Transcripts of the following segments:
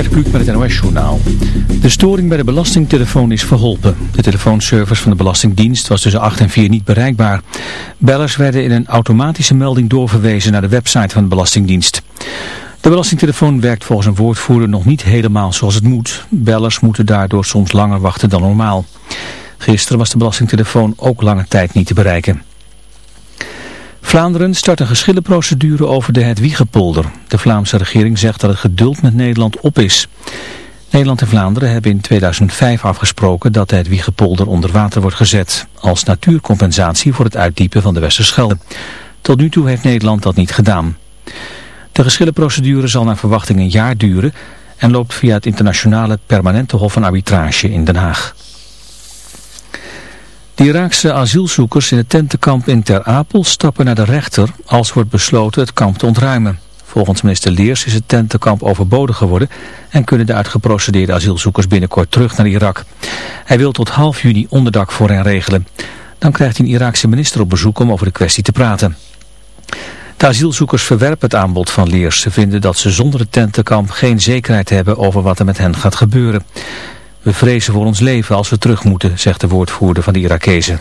Gert Kluk met het NOS-journaal. De storing bij de belastingtelefoon is verholpen. De telefoonservice van de Belastingdienst was tussen 8 en 4 niet bereikbaar. Bellers werden in een automatische melding doorverwezen naar de website van de Belastingdienst. De belastingtelefoon werkt volgens een woordvoerder nog niet helemaal zoals het moet. Bellers moeten daardoor soms langer wachten dan normaal. Gisteren was de belastingtelefoon ook lange tijd niet te bereiken. Vlaanderen start een geschillenprocedure over de Hedwiegepolder. De Vlaamse regering zegt dat het geduld met Nederland op is. Nederland en Vlaanderen hebben in 2005 afgesproken dat de Hedwiegepolder onder water wordt gezet. Als natuurcompensatie voor het uitdiepen van de Westerschelde. Tot nu toe heeft Nederland dat niet gedaan. De geschillenprocedure zal naar verwachting een jaar duren en loopt via het internationale permanente hof van arbitrage in Den Haag. Iraakse asielzoekers in het tentenkamp in Ter Apel stappen naar de rechter als wordt besloten het kamp te ontruimen. Volgens minister Leers is het tentenkamp overbodig geworden en kunnen de uitgeprocedeerde asielzoekers binnenkort terug naar Irak. Hij wil tot half juni onderdak voor hen regelen. Dan krijgt hij een Iraakse minister op bezoek om over de kwestie te praten. De asielzoekers verwerpen het aanbod van Leers. Ze vinden dat ze zonder het tentenkamp geen zekerheid hebben over wat er met hen gaat gebeuren. We vrezen voor ons leven als we terug moeten, zegt de woordvoerder van de Irakezen.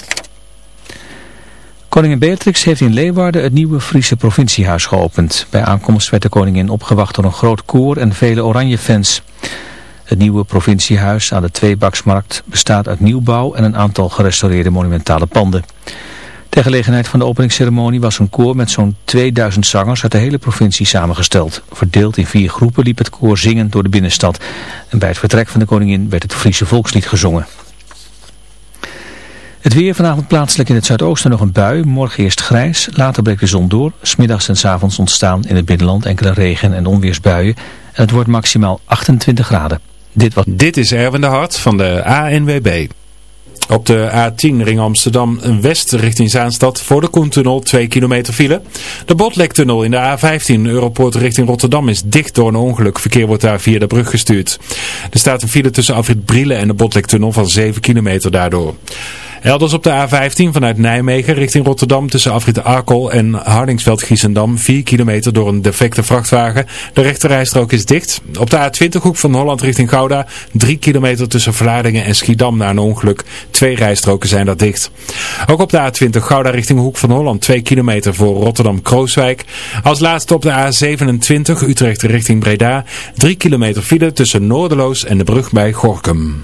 Koningin Beatrix heeft in Leeuwarden het nieuwe Friese provinciehuis geopend. Bij aankomst werd de koningin opgewacht door een groot koor en vele oranje fans. Het nieuwe provinciehuis aan de Tweebaksmarkt bestaat uit nieuwbouw en een aantal gerestaureerde monumentale panden. Ter gelegenheid van de openingsceremonie was een koor met zo'n 2000 zangers uit de hele provincie samengesteld. Verdeeld in vier groepen liep het koor zingend door de binnenstad. En bij het vertrek van de koningin werd het Friese volkslied gezongen. Het weer vanavond plaatselijk in het zuidoosten nog een bui. Morgen eerst grijs, later breekt de zon door. Smiddags en s avonds ontstaan in het binnenland enkele regen- en onweersbuien. En het wordt maximaal 28 graden. Dit, was... Dit is Erwin de Hart van de ANWB. Op de A10 ring Amsterdam West richting Zaanstad voor de Koentunnel 2 kilometer file. De Botlektunnel in de A15 Europoort richting Rotterdam is dicht door een ongeluk. Verkeer wordt daar via de brug gestuurd. Er staat een file tussen Afrit Brielen en de Botlektunnel van 7 kilometer daardoor. Elders op de A15 vanuit Nijmegen richting Rotterdam tussen Afrit Arkel en Hardingsveld-Giessendam 4 kilometer door een defecte vrachtwagen. De rechterrijstrook is dicht. Op de A20 hoek van Holland richting Gouda 3 kilometer tussen Vlaardingen en Schiedam na een ongeluk. Twee rijstroken zijn daar dicht. Ook op de A20 Gouda richting Hoek van Holland 2 kilometer voor Rotterdam-Krooswijk. Als laatste op de A27 Utrecht richting Breda 3 kilometer file tussen Noorderloos en de brug bij Gorkum.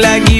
like you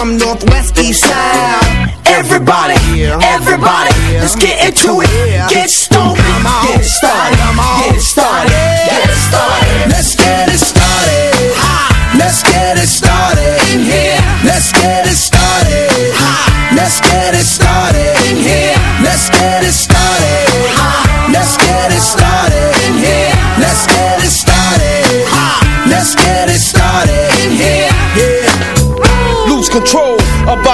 From northwest, east side. Everybody, everybody, let's get into it. Get stoned, get started,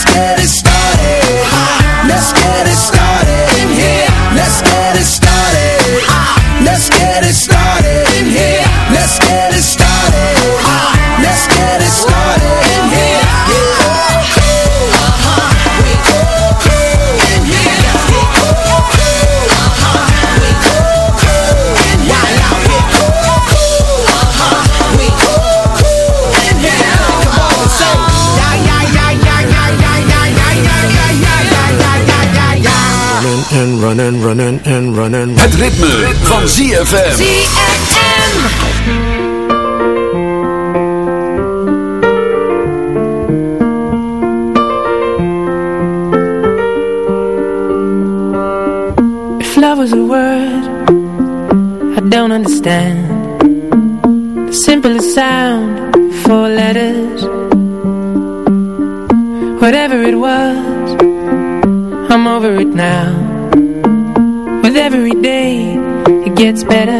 scared running, running and running. Het ritme, ritme. van ZFM. ZFM. love was a word I don't understand The simplest sound Four letters Whatever it was I'm over it now It's better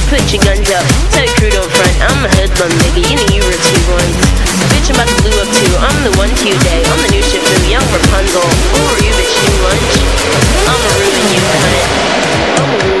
Put your guns up. Tell your crew don't front. I'm a hoodlum, nigga. You know you were two ones. Bitch, I'm about to blue up too. I'm the one to day. I'm the new ship from young Rapunzel. Who are you, bitch? New lunch? I'ma ruin you, cunt. Ayo,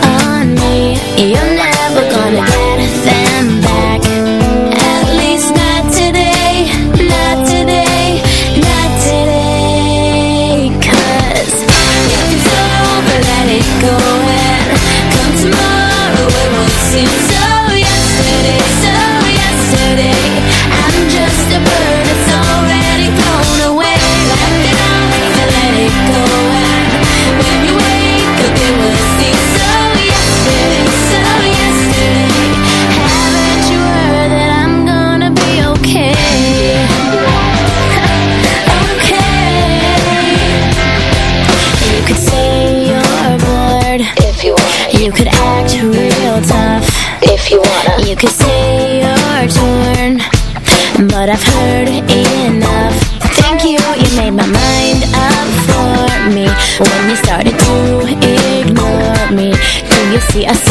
see us.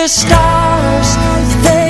the stars,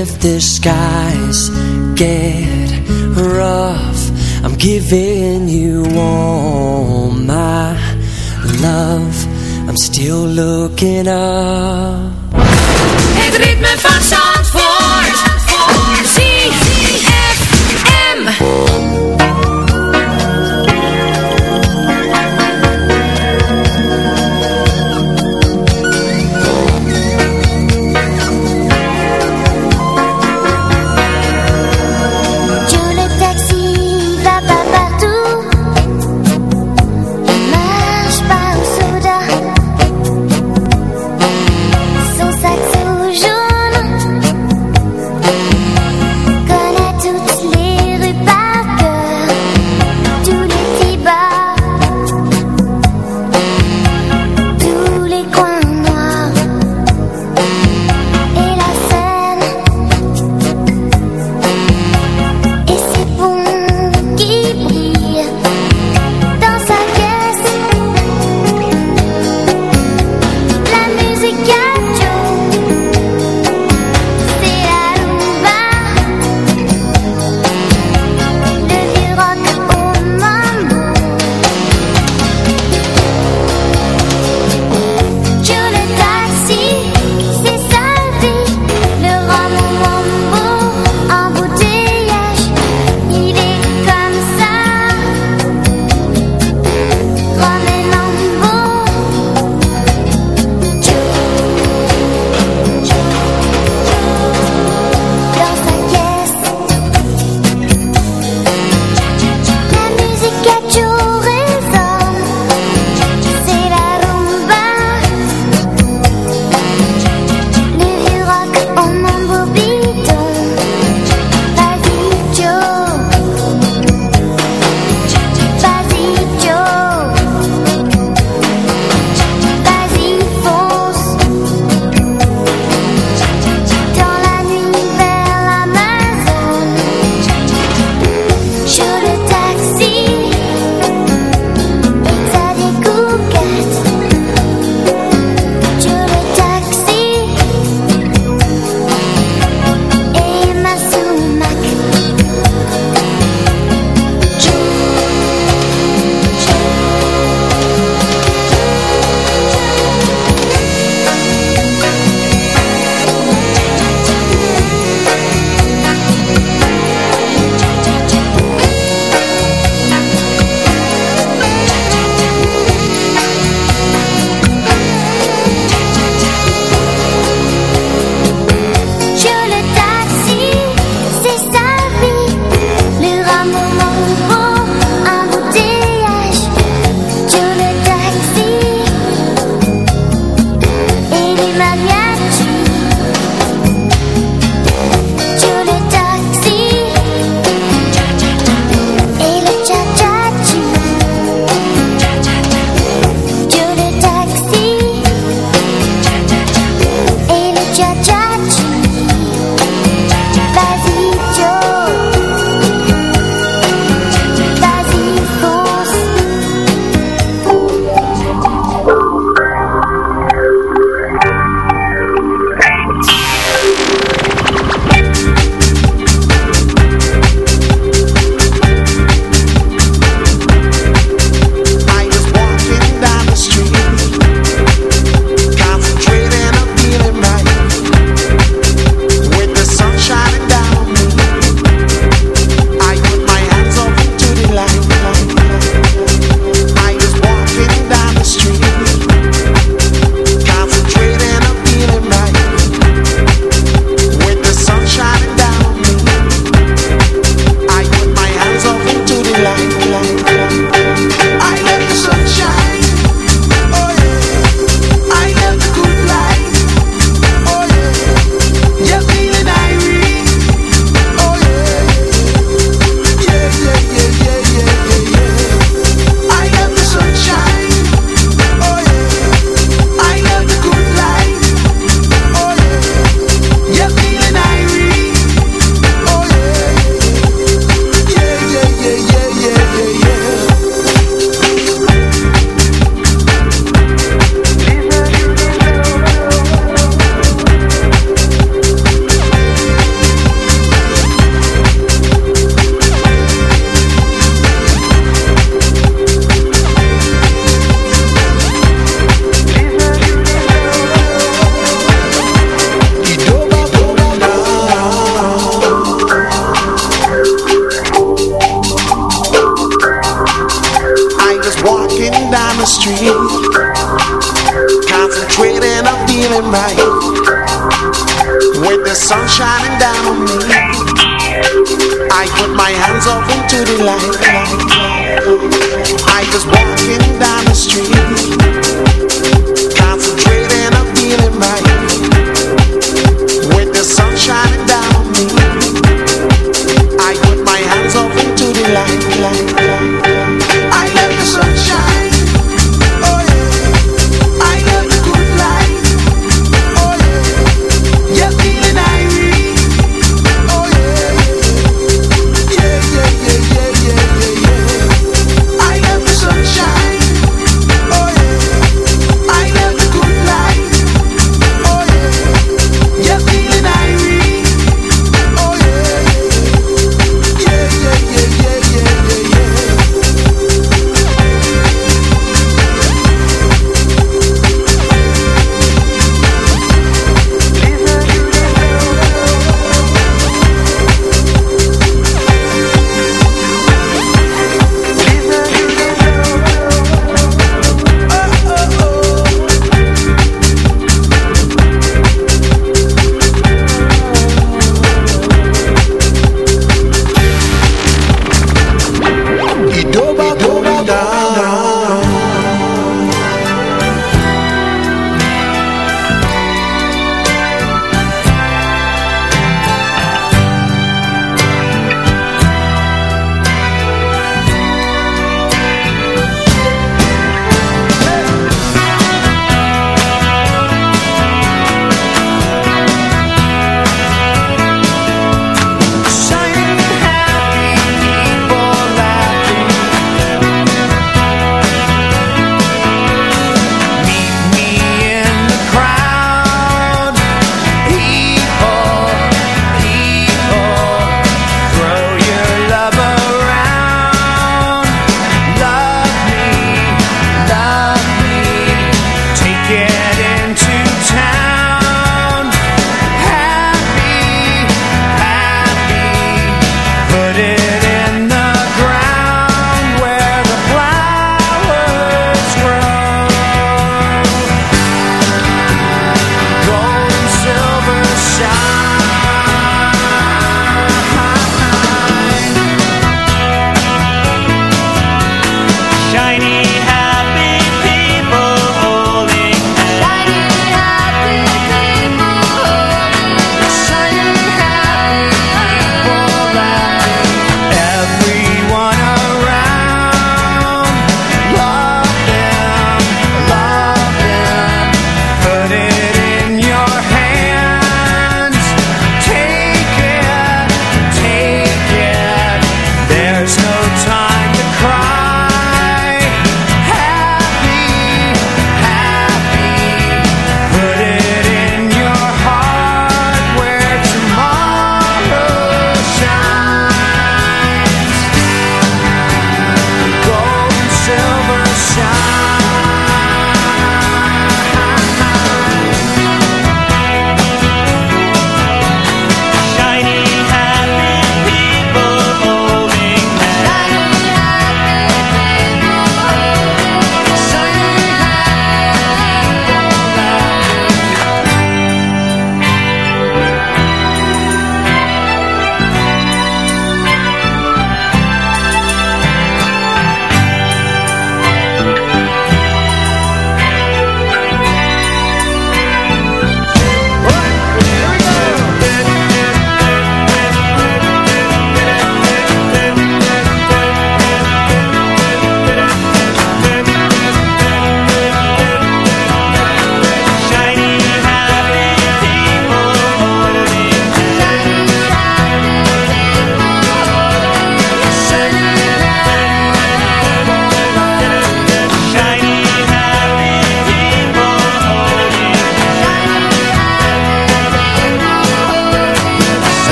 if the skies get rough I'm giving you all my love I'm still looking up Het ritme van Zandvoort. ZFM.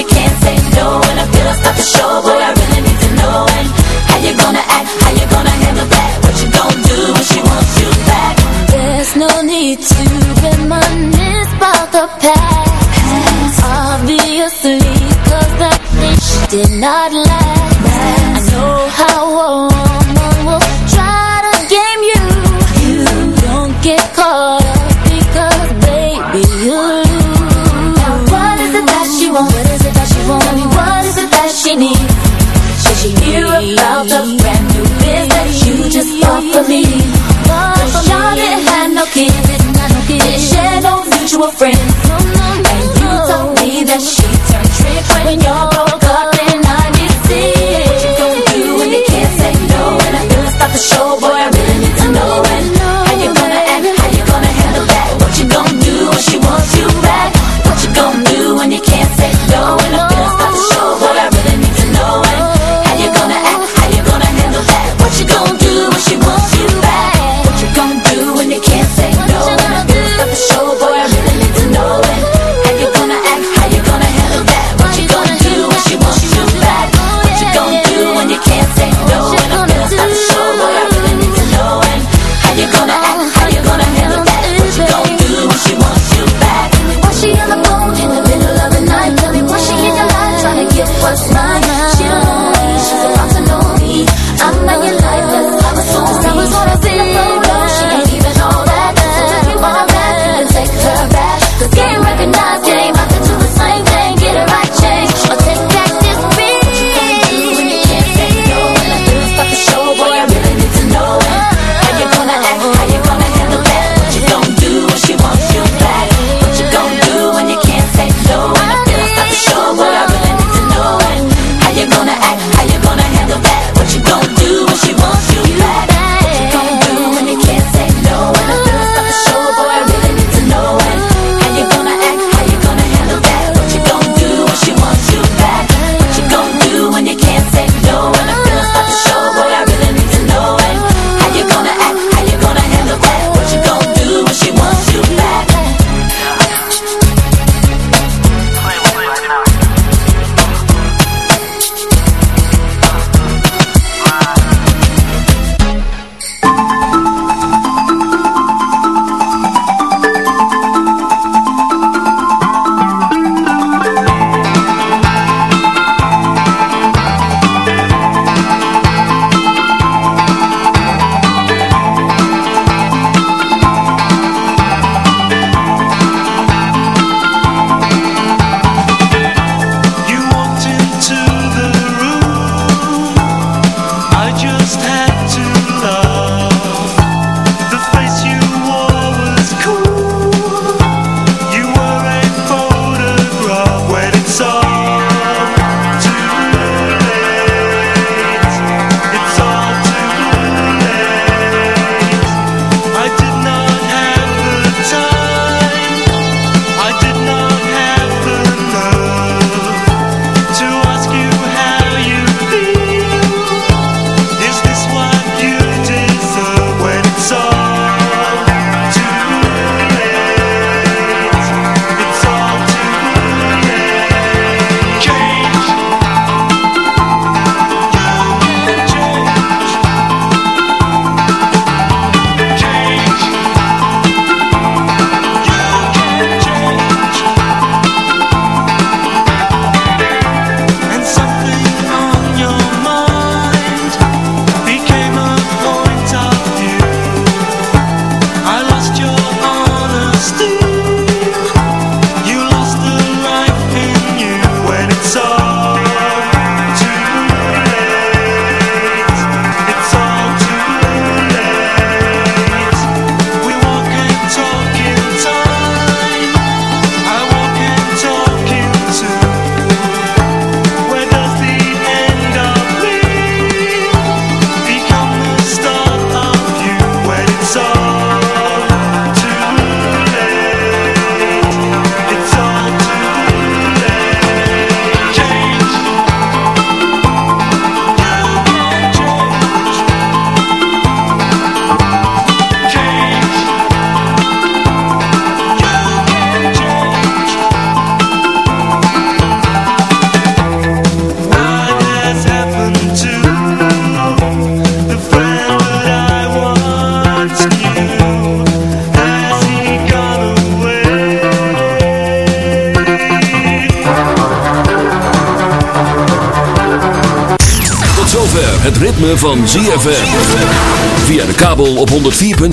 you can't say no And I feel I start to show. What I really need to know And how you gonna act, how you gonna handle that? What you gonna do when she wants you back? There's no need to reminisce about the past. Obviously, cause that bitch did not last